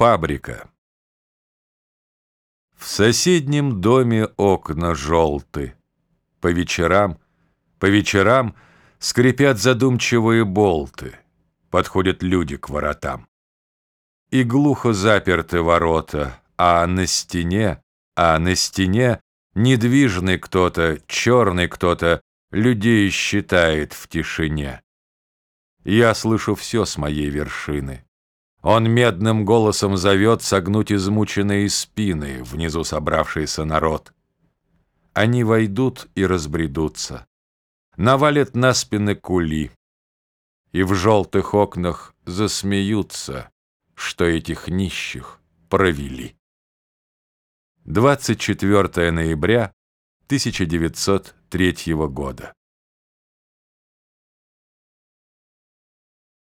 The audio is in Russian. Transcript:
Фабрика В соседнем доме окна желты. По вечерам, по вечерам Скрипят задумчивые болты. Подходят люди к воротам. И глухо заперты ворота, а на стене, а на стене Недвижный кто-то, черный кто-то Людей считает в тишине. Я слышу все с моей вершины. Он медным голосом зовет согнуть измученные спины, внизу собравшийся народ. Они войдут и разбредутся, навалят на спины кули, и в желтых окнах засмеются, что этих нищих провели. 24 ноября 1903 года.